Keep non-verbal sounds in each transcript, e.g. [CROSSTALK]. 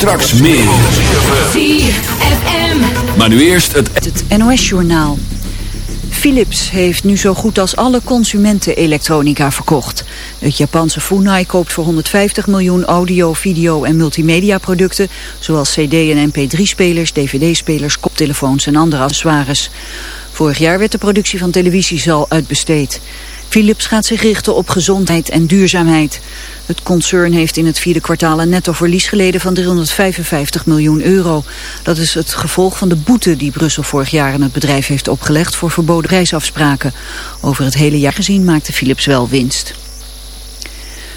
Straks meer. 4FM. Maar nu eerst het... Het NOS-journaal. Philips heeft nu zo goed als alle consumenten-elektronica verkocht. Het Japanse Funai koopt voor 150 miljoen audio, video en multimedia-producten... zoals cd- en mp3-spelers, dvd-spelers, koptelefoons en andere accessoires. Vorig jaar werd de productie van televisies al uitbesteed. Philips gaat zich richten op gezondheid en duurzaamheid. Het concern heeft in het vierde kwartaal een netto verlies geleden van 355 miljoen euro. Dat is het gevolg van de boete die Brussel vorig jaar aan het bedrijf heeft opgelegd voor verboden prijsafspraken. Over het hele jaar gezien maakte Philips wel winst.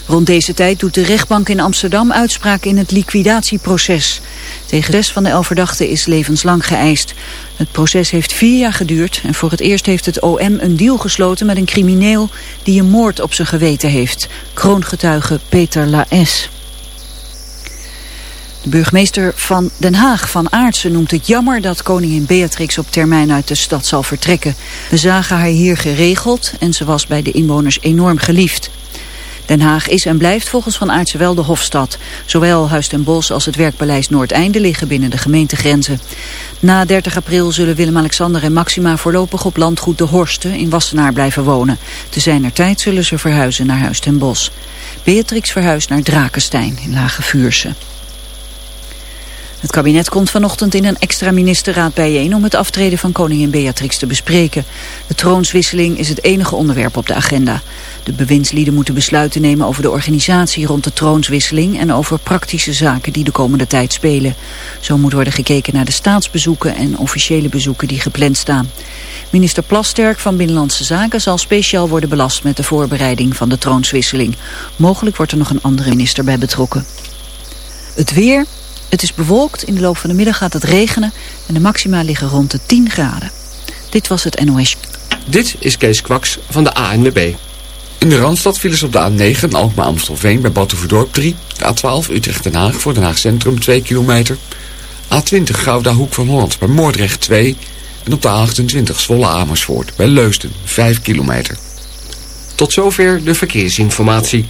Rond deze tijd doet de rechtbank in Amsterdam uitspraak in het liquidatieproces. Tegen de rest van de elf verdachten is levenslang geëist. Het proces heeft vier jaar geduurd en voor het eerst heeft het OM een deal gesloten met een crimineel die een moord op zijn geweten heeft. Kroongetuige Peter Laes. De burgemeester van Den Haag, Van Aartsen, noemt het jammer dat koningin Beatrix op termijn uit de stad zal vertrekken. We zagen haar hier geregeld en ze was bij de inwoners enorm geliefd. Den Haag is en blijft volgens Van Aartsen wel de hofstad. Zowel Huis ten Bosch als het werkpaleis Noordeinde liggen binnen de gemeentegrenzen. Na 30 april zullen Willem-Alexander en Maxima voorlopig op landgoed De Horsten in Wassenaar blijven wonen. Te zijner tijd zullen ze verhuizen naar Huis ten Bosch. Beatrix verhuist naar Drakenstein in Lage Vuurse. Het kabinet komt vanochtend in een extra ministerraad bijeen om het aftreden van koningin Beatrix te bespreken. De troonswisseling is het enige onderwerp op de agenda. De bewindslieden moeten besluiten nemen over de organisatie rond de troonswisseling en over praktische zaken die de komende tijd spelen. Zo moet worden gekeken naar de staatsbezoeken en officiële bezoeken die gepland staan. Minister Plasterk van Binnenlandse Zaken zal speciaal worden belast met de voorbereiding van de troonswisseling. Mogelijk wordt er nog een andere minister bij betrokken. Het weer, het is bewolkt, in de loop van de middag gaat het regenen en de maxima liggen rond de 10 graden. Dit was het NOS. Dit is Kees Kwaks van de ANWB. In de Randstad vielen ze op de A9 Alkmaar-Amstelveen bij Batuverdorp 3. De A12 Utrecht-Den Haag voor Den Haag Centrum 2 kilometer. A20 Gouda Hoek van Holland bij Moordrecht 2. En op de A28 Zwolle Amersfoort bij Leusden 5 kilometer. Tot zover de verkeersinformatie.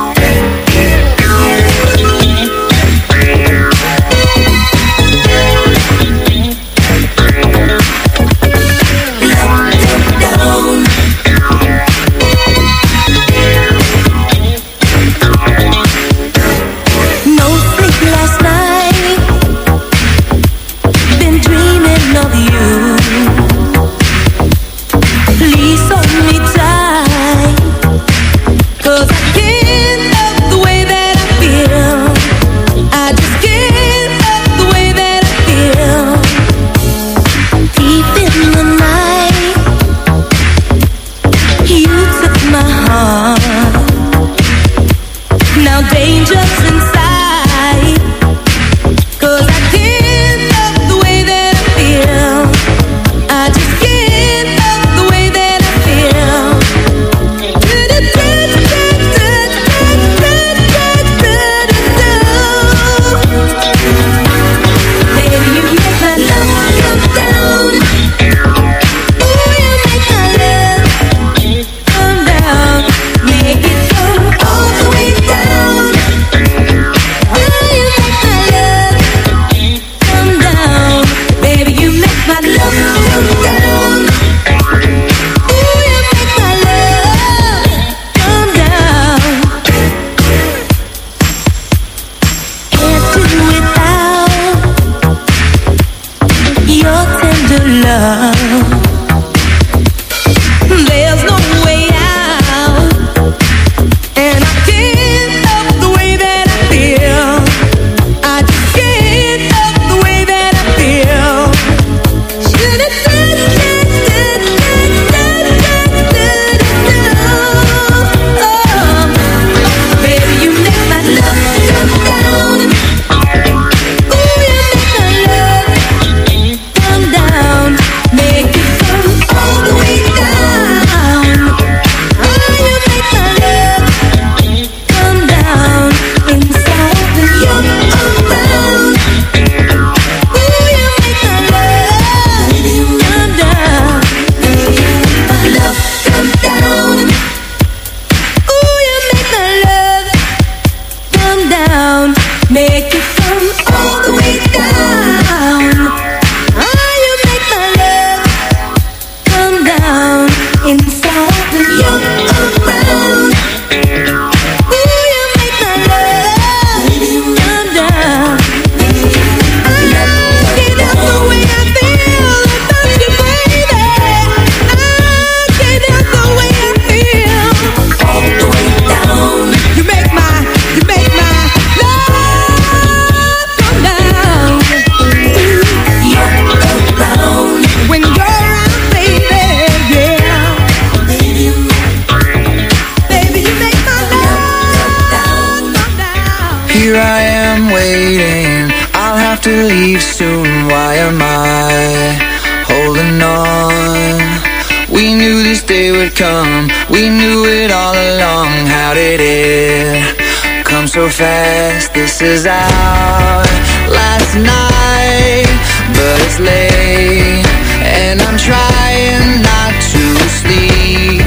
Is out last night, but it's late and I'm trying not to sleep,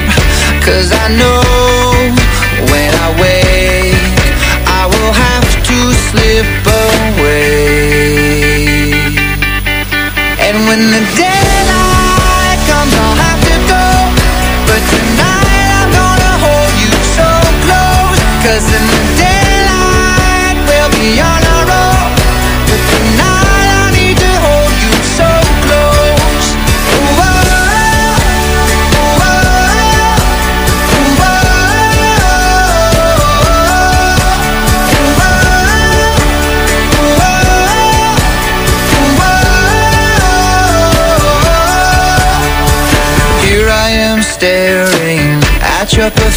cause I know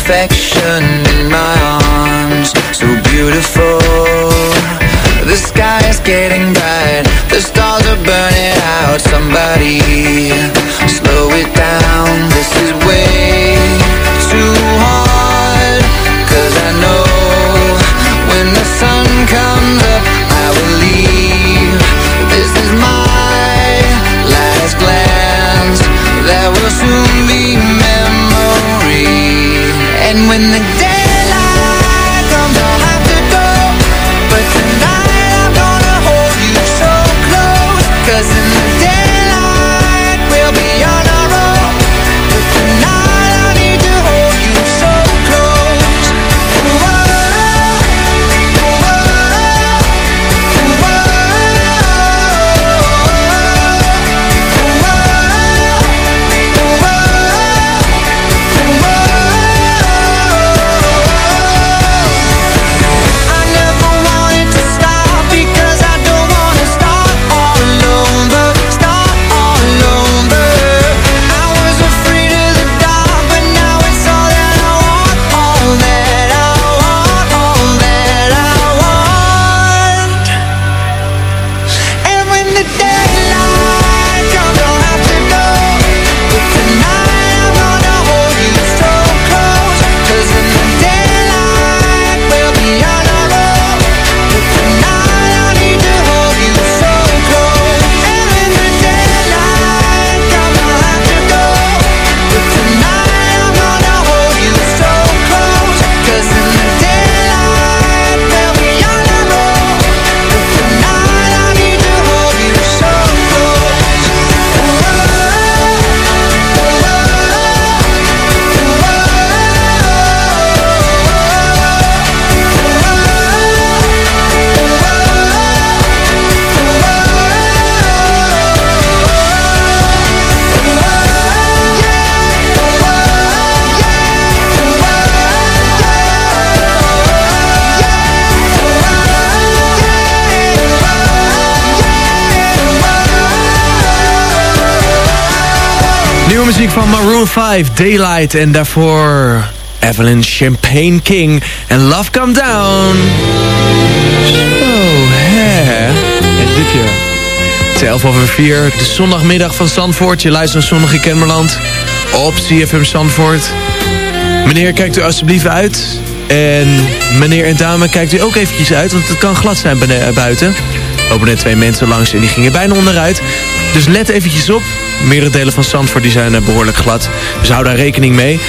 perfection in my arms. So beautiful. The sky is getting bright. The stars are burning out. Somebody Maroon 5, Daylight. En daarvoor Evelyn Champagne King en Love Come Down. Zo, hè. En dit jaar. Het is 11 over 4, de zondagmiddag van Zandvoort. Je luistert naar Zondag in Kenmerland op CFM Zandvoort. Meneer, kijkt u alsjeblieft uit. En meneer en dame, kijkt u ook eventjes uit, want het kan glad zijn buiten. Er net twee mensen langs en die gingen bijna onderuit. Dus let eventjes op. Meerdere delen van Zandvoort die zijn eh, behoorlijk glad. Dus hou daar rekening mee.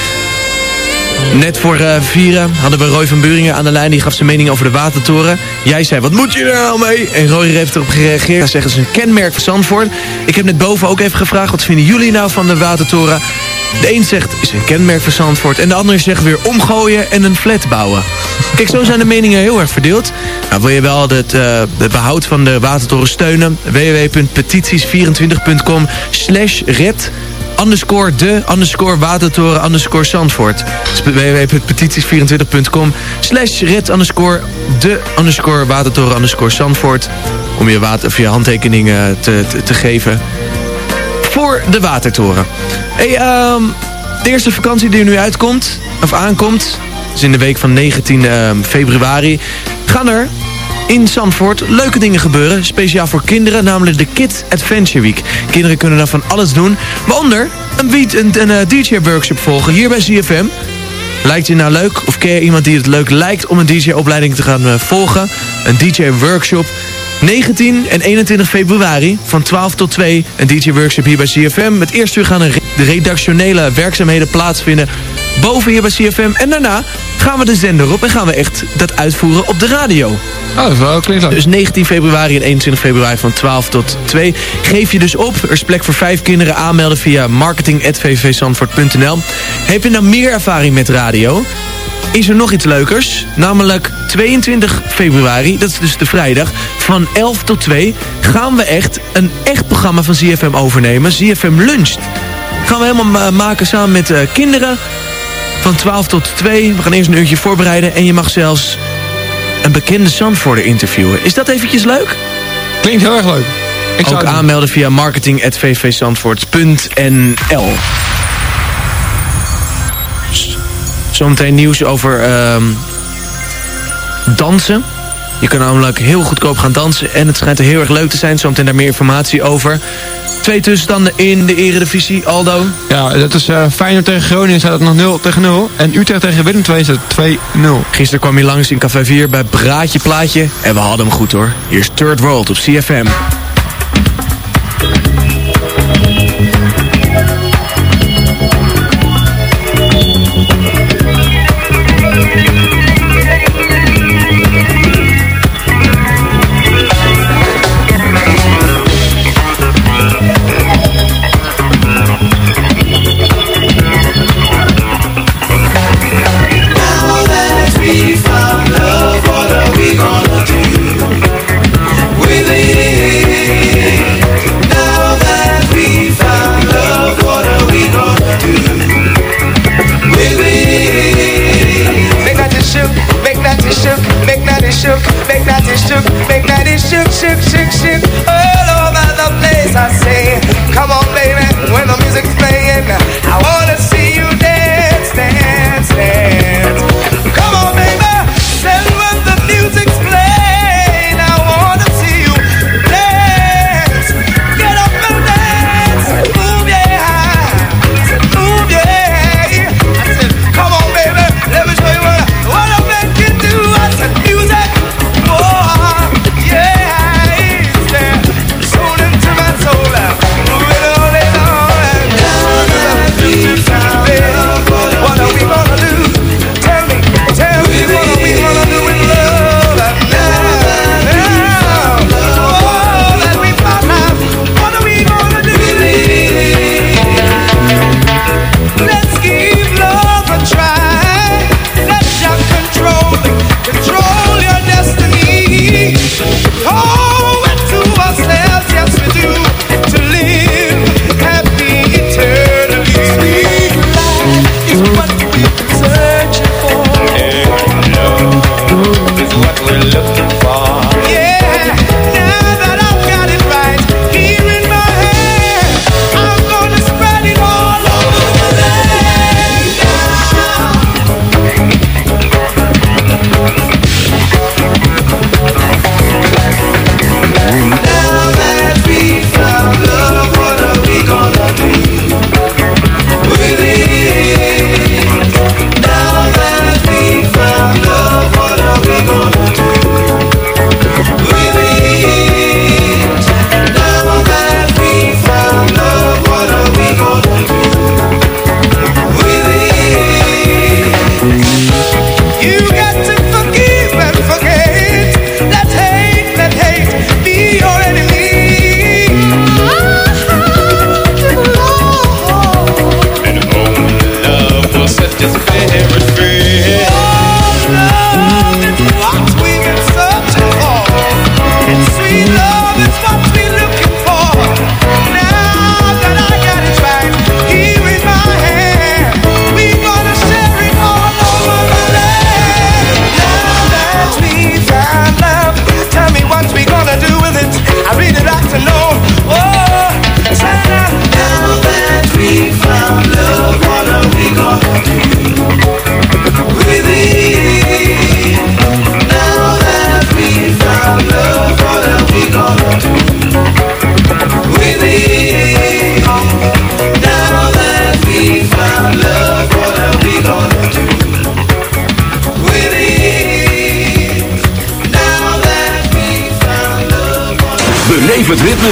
Net voor eh, vieren hadden we Roy van Buringen aan de lijn. Die gaf zijn mening over de watertoren. Jij zei, wat moet je er nou mee? En Roy heeft erop gereageerd. Zegt, het is een kenmerk van Zandvoort. Ik heb net boven ook even gevraagd, wat vinden jullie nou van de watertoren? De een zegt, is een kenmerk van Zandvoort. En de ander zegt weer, omgooien en een flat bouwen. Kijk, zo zijn de meningen heel erg verdeeld. Nou, wil je wel het, het behoud van de watertoren steunen? www.petities24.com slash red underscore de underscore watertoren underscore Zandvoort. Dus www.petities24.com slash red underscore de underscore watertoren underscore Zandvoort. Om je, water, handtekeningen te, te, te geven voor de watertoren. Hey, ehm, de eerste vakantie die er nu uitkomt, of aankomt, in de week van 19 ehm, februari. Gaan er in Zandvoort leuke dingen gebeuren. Speciaal voor kinderen, namelijk de Kids Adventure Week. Kinderen kunnen daar van alles doen. Waaronder een, beat, een, een eh, DJ-workshop volgen hier bij CFM. Lijkt je nou leuk? Of ken je iemand die het leuk lijkt om een DJ-opleiding te gaan eh, volgen? Een DJ-workshop. 19 en 21 februari van 12 tot 2 een DJ-workshop hier bij CFM. Het eerste uur gaan de redactionele werkzaamheden plaatsvinden boven hier bij CFM. En daarna gaan we de zender op en gaan we echt dat uitvoeren op de radio. Oh, dat is wel klinkt. Dus 19 februari en 21 februari van 12 tot 2. Geef je dus op. Er is plek voor vijf kinderen. Aanmelden via marketing.vvzandvoort.nl Heb je nou meer ervaring met radio? Is er nog iets leukers? Namelijk 22 februari, dat is dus de vrijdag, van 11 tot 2... gaan we echt een echt programma van ZFM overnemen. ZFM Luncht. Gaan we helemaal ma- maken samen met eh, kinderen van 12 tot 2. We gaan eerst een uurtje voorbereiden en je mag zelfs een bekende Zandvoorter interviewen. Is dat eventjes leuk? Klinkt heel erg leuk. Ik Ook aanmelden via marketing.vvzandvoort.nl Zometeen nieuws over ehm, dansen. Je kan namelijk heel goedkoop gaan dansen en het schijnt er heel erg leuk te zijn. Zometeen daar meer informatie over. Twee tussenstanden in de Eredivisie, Aldo. Ja, dat is uh, Feyenoord tegen Groningen staat het nog 0 tegen 0. En Utrecht tegen Willem 2 staat 2-0. Gisteren kwam hij langs in Café 4 bij Braatje Plaatje. En we hadden hem goed hoor. Hier is Third World op CFM.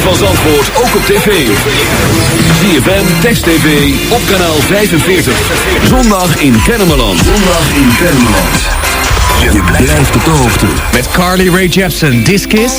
van Zandvoort ook op tv. ZFM, Test TV, op kanaal 45. Zondag in Kennemerland. Zondag in Kennemerland. Je blijft op de hoogte. Met Carly Rae Jepsen, Discus.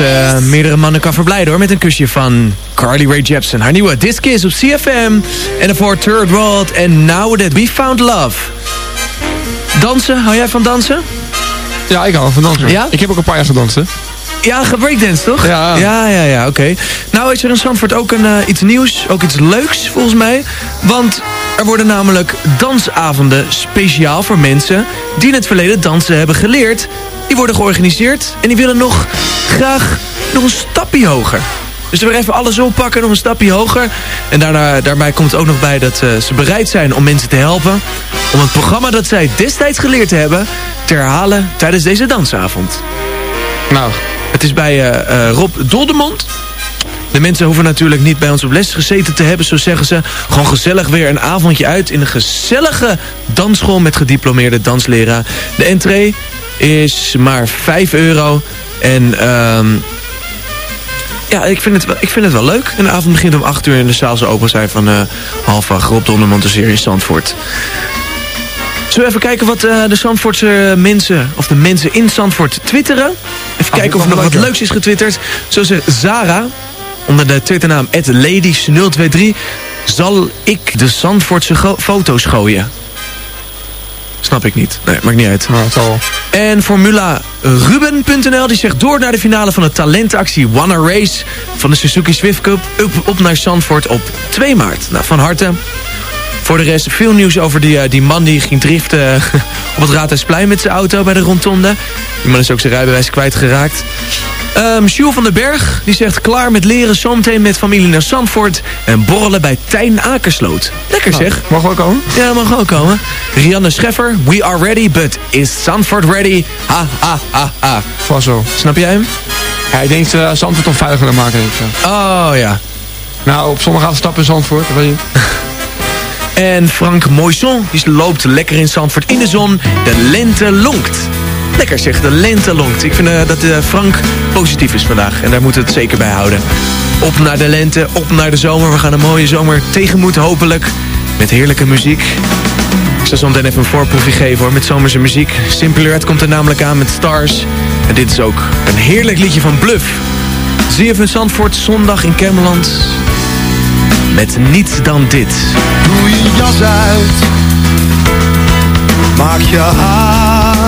Eh, meerdere mannen kan verblijden hoor. Met een kusje van Carly Rae Jepsen. Haar nieuwe This Kiss op CFM. En daarvoor Third World en Now That We Found Love. Dansen, hou jij van dansen? Ja, ik hou van dansen. Ja? Ik heb ook een paar jaar gedanst, hè. Ja, gebreakdance toch? Ja. Ja, ja, ja, oké. Nou is er in Zandvoort ook een, eh, iets nieuws, ook iets leuks volgens mij. Want er worden namelijk dansavonden speciaal voor mensen die in het verleden dansen hebben geleerd. Die worden georganiseerd en die willen nog graag nog een stapje hoger. Dus we even alles oppakken, nog een stapje hoger. En daarna, daarbij komt ook nog bij dat eh, ze bereid zijn om mensen te helpen. Om het programma dat zij destijds geleerd hebben te herhalen tijdens deze dansavond. Nou. Het is bij eh, eh, Rob Doldemond. De mensen hoeven natuurlijk niet bij ons op les gezeten te hebben, zo zeggen ze. Gewoon gezellig weer een avondje uit in een gezellige dansschool met gediplomeerde dansleraar. De entree is maar 5 euro. En ehm ja, ik vind, het wel, ik vind het wel leuk. En de avond begint om 8 uur en de zaal zal open zijn van eh half acht. Rob Dondermond, de serie Zandvoort. Zullen we even kijken wat eh, de Zandvoortse mensen, of de mensen in Zandvoort twitteren? Even kijken of er nog wat leuks is getwitterd. Zo zegt Zara, onder de twitternaam ladies023... zal ik de Zandvoortse foto's gooien. Snap ik niet. Nee, maakt niet uit. En Formula Ruben.nl die zegt door naar de finale van de talentenactie Wanna Race van de Suzuki Swift Cup op, op naar Zandvoort op 2 maart. Nou, van harte. Voor de rest veel nieuws over die, eh, die man die ging driften eh, [LAUGHS] op het Raadhuisplein met zijn auto bij de rondtonde. Die man is ook zijn rijbewijs kwijtgeraakt. Ehm Jules van den Berg die zegt klaar met leren zometeen met familie naar Zandvoort en borrelen bij Tijn Akersloot. Lekker zeg. Mag wel komen? Ja, mag ook komen. Rianne Scheffer, we are ready, but is Zandvoort ready? Ha, ha, ha, ha. Vast. Snap jij hem? Ja, ik denk dat uh, Zandvoort toch veiliger maken. Denk ik, zo. Oh ja. Nou, op zondagavond stappen in Zandvoort, dat weet je. En Frank Moisson, die loopt lekker in Zandvoort in de zon. De lente lonkt. Lekker zeg, de lente lonkt. Ik vind eh, dat eh, Frank positief is vandaag. En daar moeten we het zeker bij houden. Op naar de lente, op naar de zomer. We gaan een mooie zomer tegemoet hopelijk. Met heerlijke muziek. Ik zal zo meteen even een voorproefje geven hoor, met zomerse muziek. Simple komt er namelijk aan met Stars. En dit is ook een heerlijk liedje van Bluff. Zie je van Zandvoort zondag in Kermeland. Met niets dan dit. Doe je jas uit. Maak je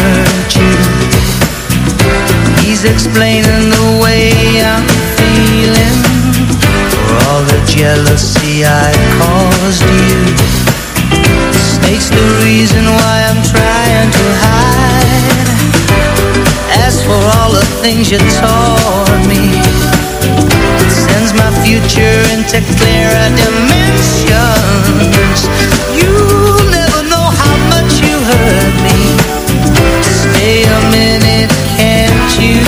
Hurt you. He's explaining the way I'm feeling. For all the jealousy I caused you. States the reason why I'm trying to hide. As for all the things you taught me It sends my future into clearer dimensions. You'll never know how much you hurt you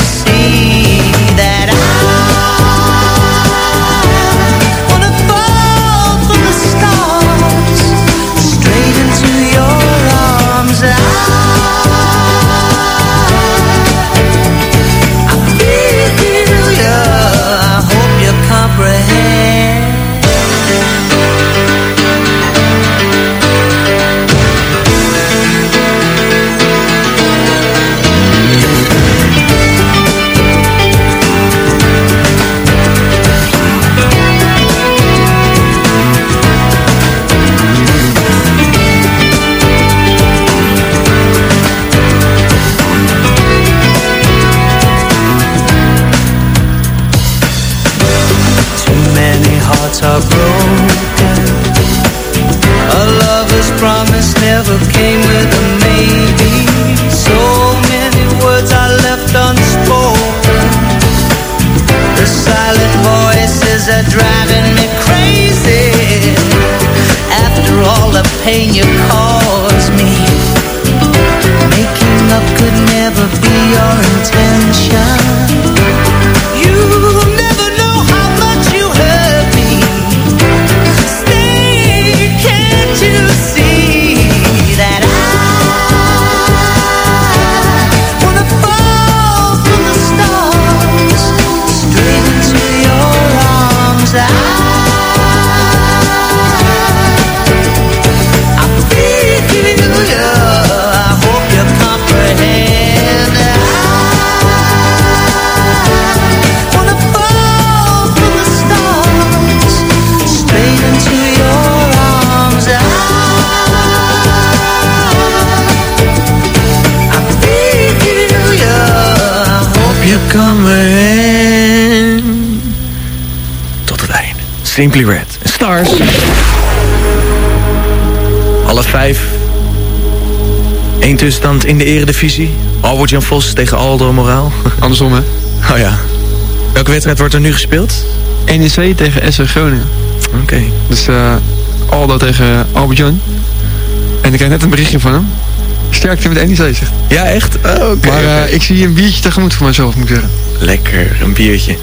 Simply Red. Stars. Half vijf. Eén tussenstand in de eredivisie. Albert-Jan Vos tegen Aldo Moraal. [LAUGHS] Andersom, hè? Oh ja. Welke wedstrijd wordt er nu gespeeld? NEC tegen SC Groningen. Oké. Dus eh Aldo tegen Albert-Jan. En ik kreeg net een berichtje van hem. Sterkte met NEC, zegt Ja, echt? Oh, oké. Maar eh, ik zie een biertje tegemoet voor mezelf, moet ik zeggen. Lekker, een biertje.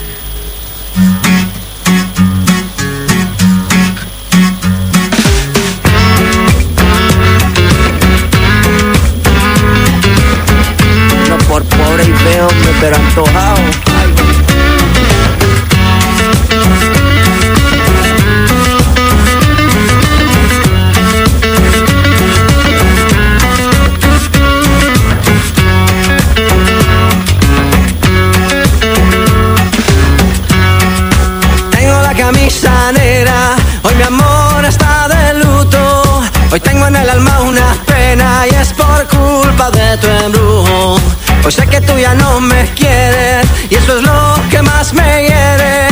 otro embrujo. Hoy sé que tú ya no me quieres y eso es lo que más me hiere.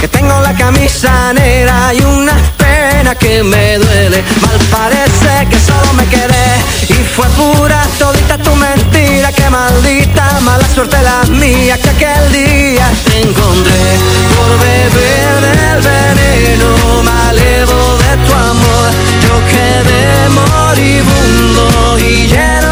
Que tengo la camisa negra y una pena que me duele. Mal parece que solo me quedé y fue pura todita tu mentira. Que maldita mala suerte la mía que aquel día te encontré por beber del veneno. Me alevo de tu amor, yo quedé moribundo y lleno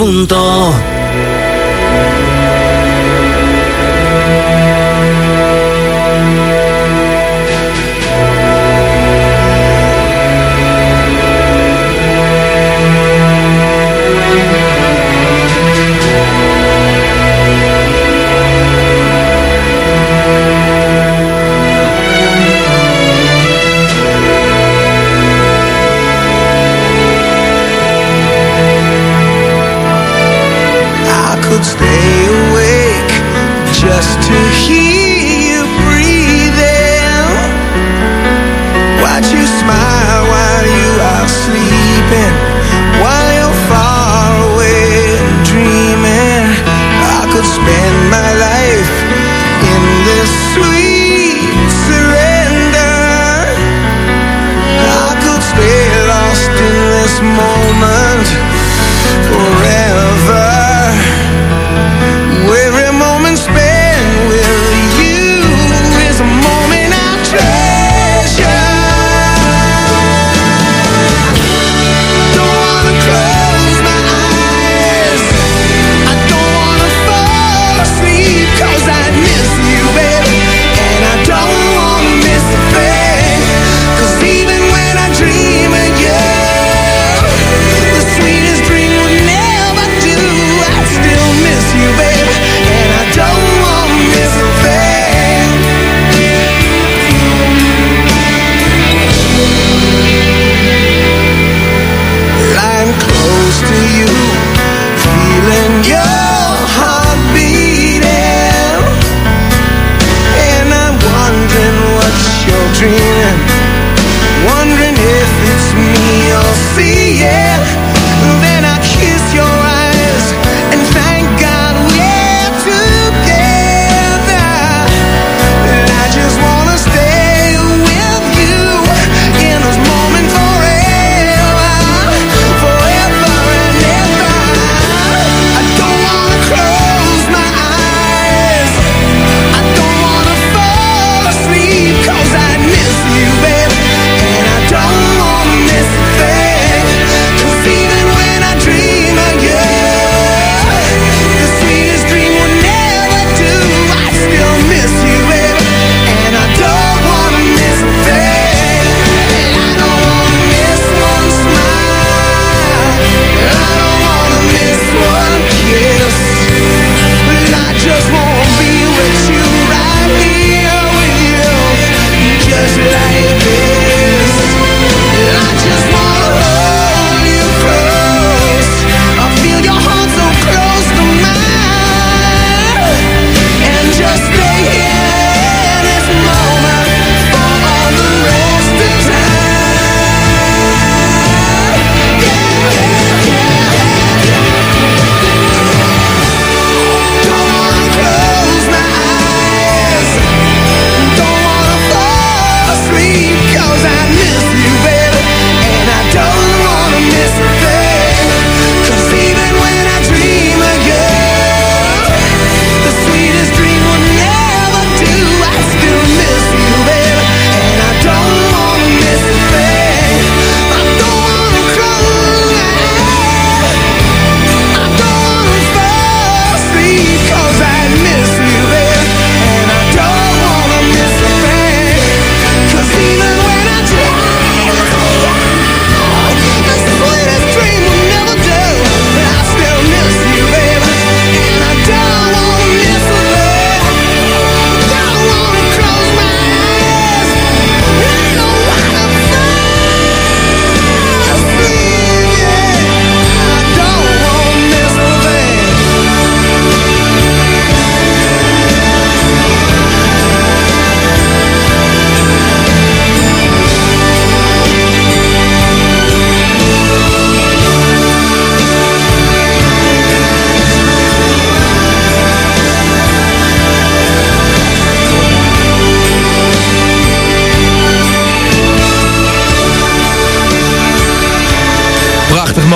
半道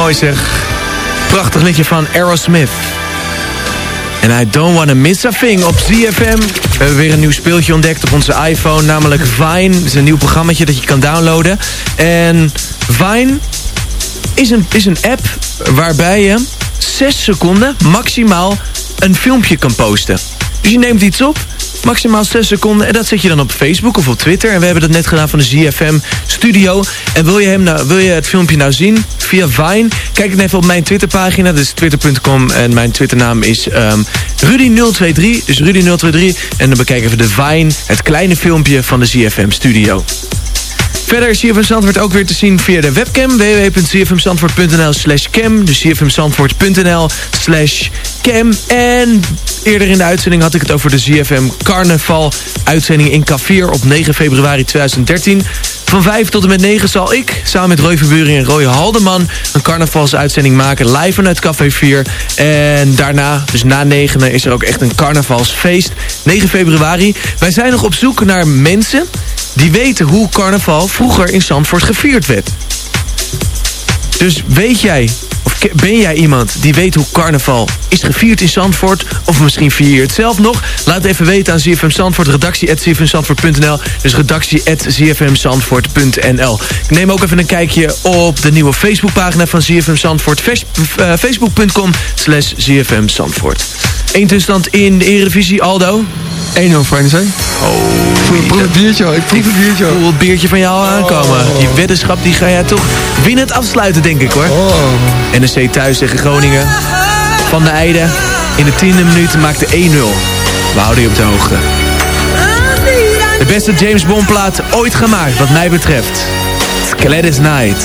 mooi zeg. Prachtig liedje van Aerosmith. En I don't wanna miss a thing op ZFM. We hebben weer een nieuw speeltje ontdekt op onze iPhone, namelijk Vine. Het is een nieuw programmaatje dat je kan downloaden. En Vine is een, is een app waarbij je 6 seconden maximaal een filmpje kan posten. Dus je neemt iets op, maximaal 6 seconden. En dat zet je dan op Facebook of op Twitter. En we hebben dat net gedaan van de ZFM Studio. En wil je, hem nou, wil je het filmpje nou zien via Vine? Kijk dan even op mijn Twitterpagina. Dat is twitter.com. En mijn Twitternaam is ehm, Rudy023. Dus Rudy023. En dan bekijken we de Vine, het kleine filmpje van de ZFM Studio. Verder is CFM Zandvoort ook weer te zien via de webcam www.cfmzandvoort.nl slash cam Dus cfmzandvoort.nl slash cam En eerder in de uitzending had ik het over de ZFM Carnaval uitzending in Café op 9 februari 2013. Van 5 tot en met 9 zal ik, samen met Roy Verburing en Roy Haldeman... een carnavalsuitzending maken, live vanuit Café 4. En daarna, dus na 9, is er ook echt een carnavalsfeest. 9 februari. Wij zijn nog op zoek naar mensen die weten hoe carnaval vroeger in Zandvoort gevierd werd. Dus weet jij, of ben jij iemand die weet hoe carnaval is gevierd in Zandvoort? Of misschien vier je het zelf nog? Laat even weten aan ZFM Zandvoort, redactie at zfmzandvoort.nl. Dus redactie at. Ik neem ook even een kijkje op de nieuwe Facebookpagina van ZFM Zandvoort. Eh, Facebook.com slash ZFM Zandvoort. Eén tussenstand in de Eredivisie, Aldo. 1-0 voor NEC. Oh, ik proef het biertje al. Ik proef het biertje al. voel het biertje van jou aankomen. Die weddenschap die ga jij toch winnend afsluiten, denk ik hoor. NEC thuis tegen Groningen. Van de Eide in de tiende minuut maakte 1-0. We houden je op de hoogte. De beste James Bond plaat ooit gemaakt, wat mij betreft. Gladys Knight.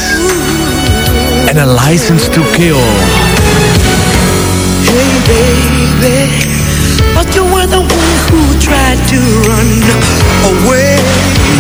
En A License to Kill. Baby, but you were the one who tried to run away.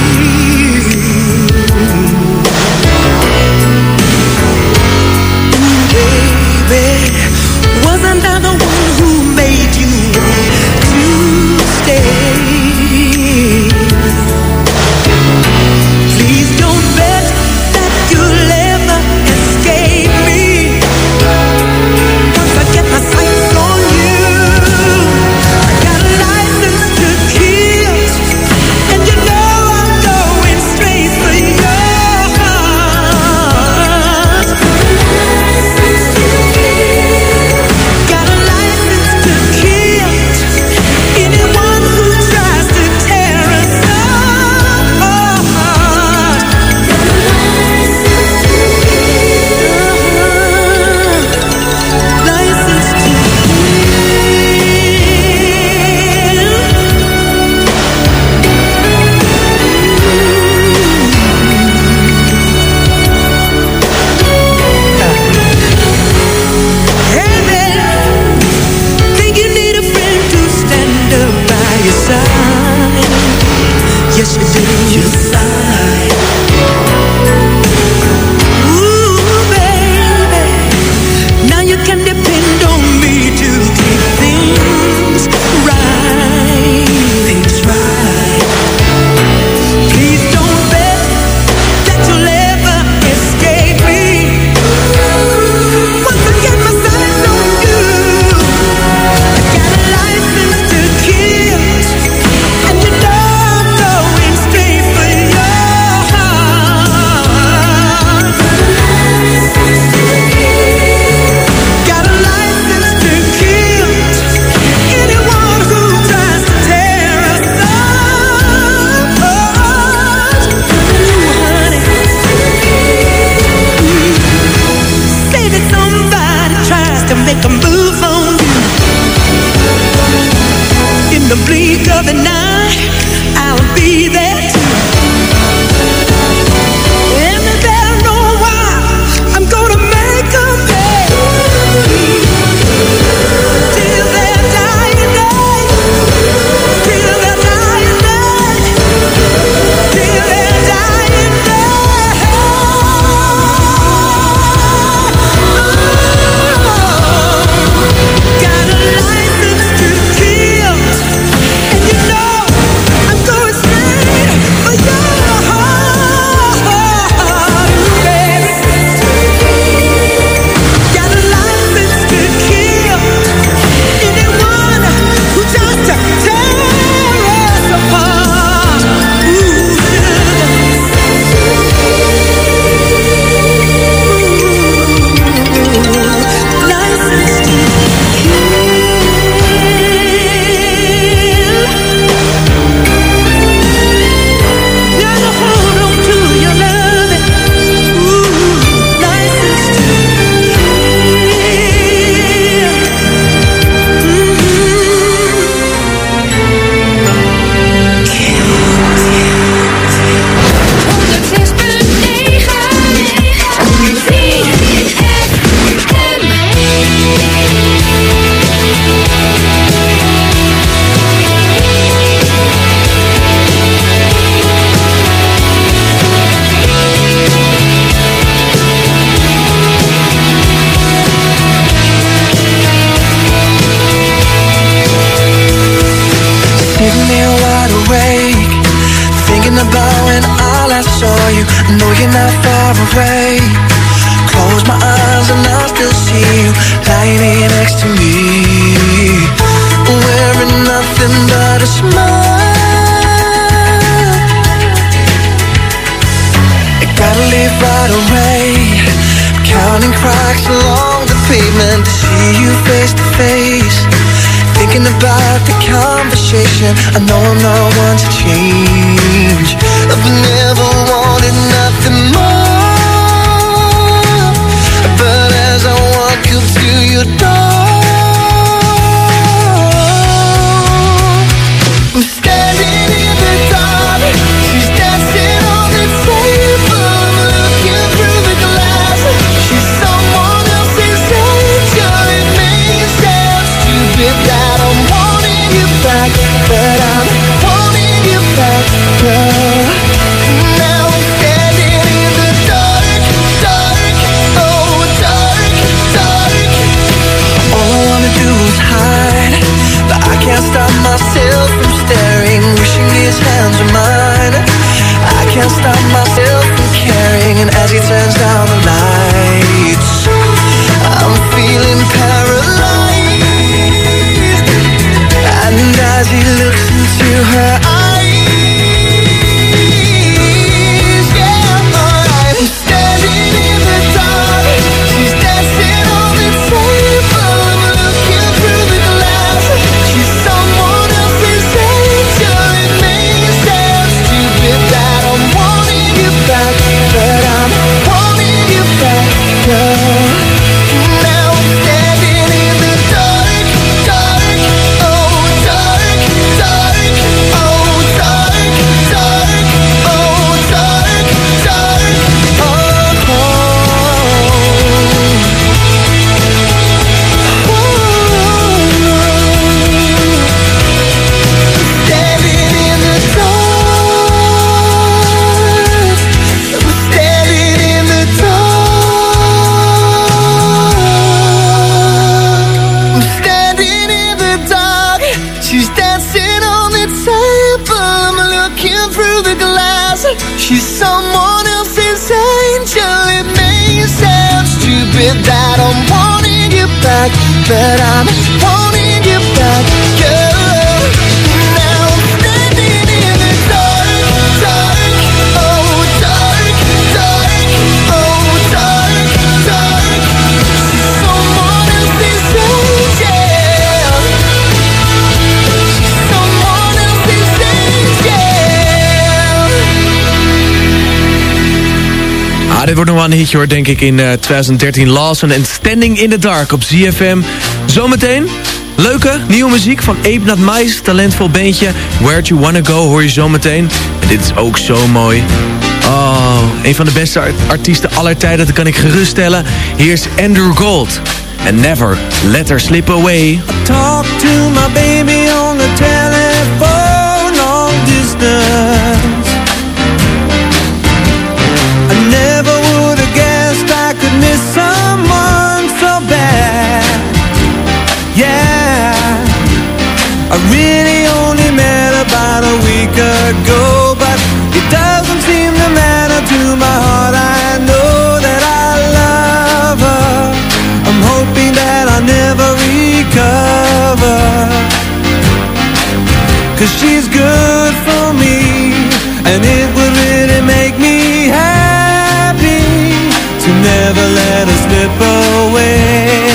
one hitje hoor, denk ik, in 2013. Lawson en Standing in the Dark op ZFM. Zometeen leuke nieuwe muziek van Ape Not Mice, talentvol beentje. Where'd You Wanna Go hoor je zometeen. En dit is ook zo mooi. Oh, een van de beste artiesten aller tijden, dat kan ik geruststellen. Hier is Andrew Gold. And never let her slip away. I talk to my baby on the telephone long distance. let go But it doesn't seem to matter to my heart. I know that I love her. I'm hoping that i never recover. Cause she's good for me And it would really make me happy To never let her slip away.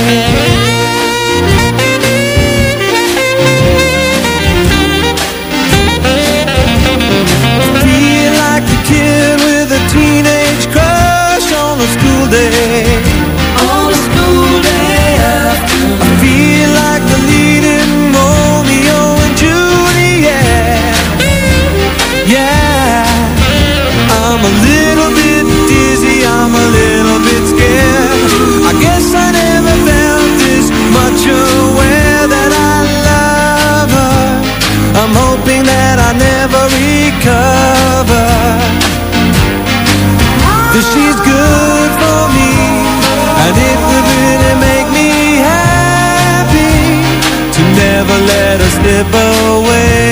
she's good for me. And it would really make me happy To never let her slip away.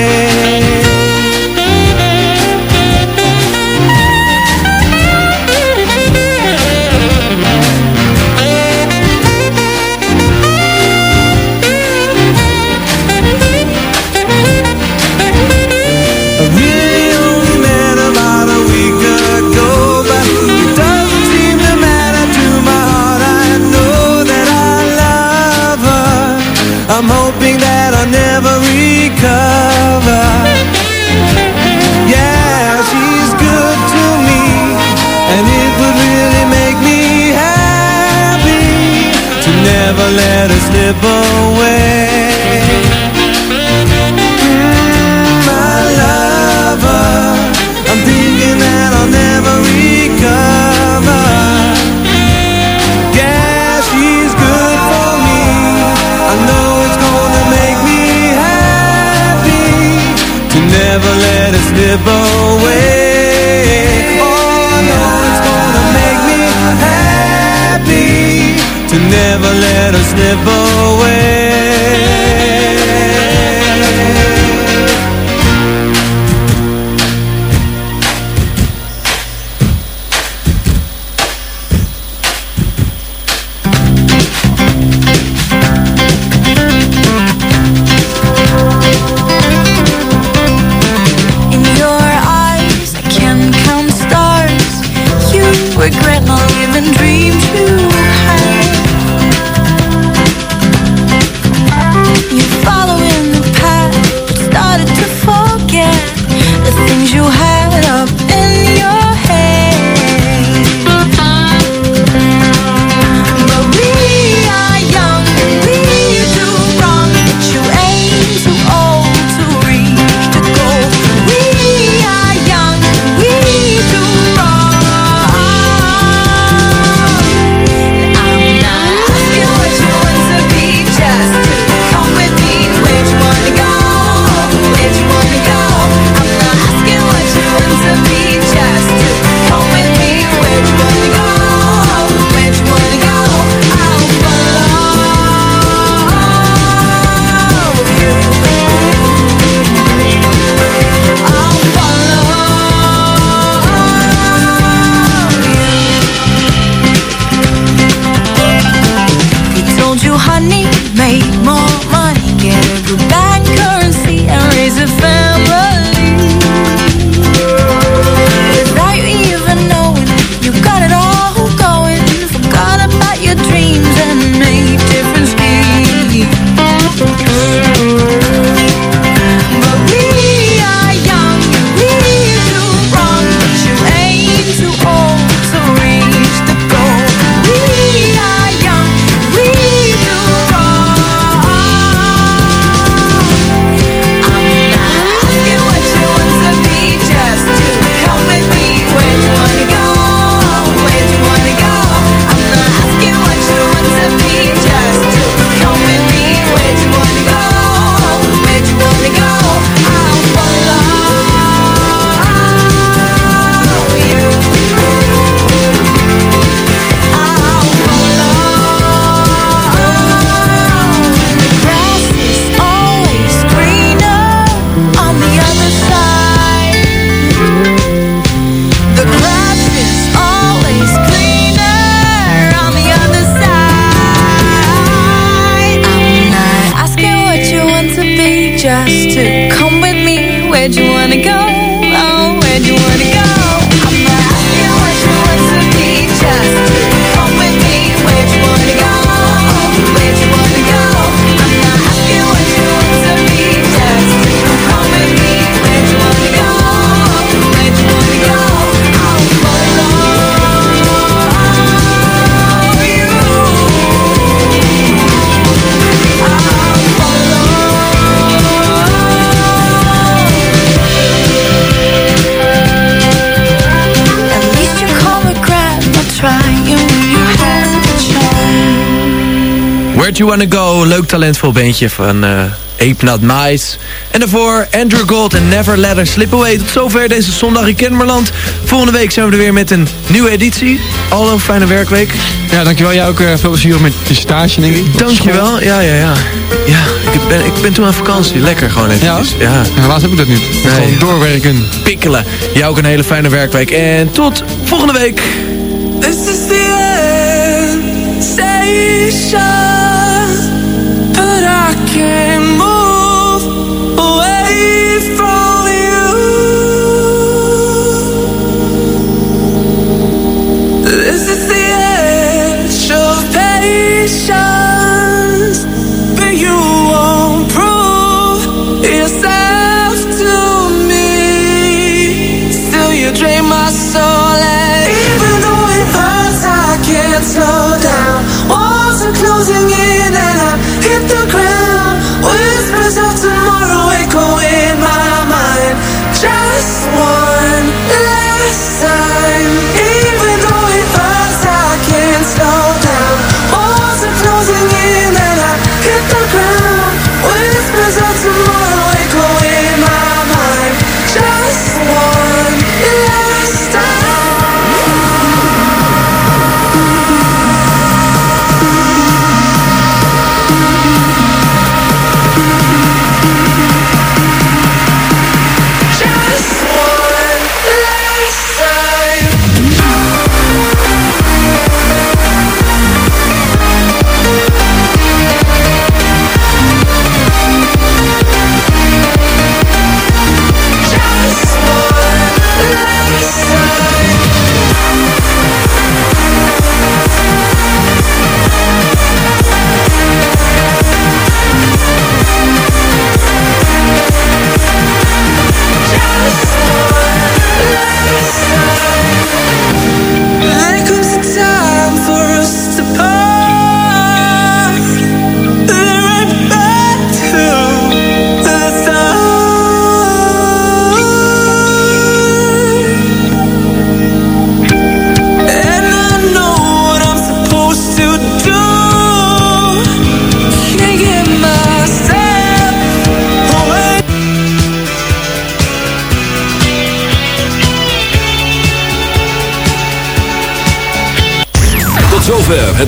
the You Wanna Go. Leuk talentvol bandje van uh, Ape Not Mice. En daarvoor Andrew Gold en Never Let Her Slip Away. Tot zover deze zondag in Kenmerland. Volgende week zijn we er weer met een nieuwe editie. Allo, fijne werkweek. Ja, dankjewel. Jij ook eh, veel plezier met je stage, denk ik. Dankjewel. Ja, ja, ja. Ja, ik ben, ik ben toen aan vakantie. Lekker gewoon even. Ja? Ja. ja heb ik dat niet. Nee. Doorwerken. Pikkelen. Jou ook een hele fijne werkweek. En tot volgende week. This is the came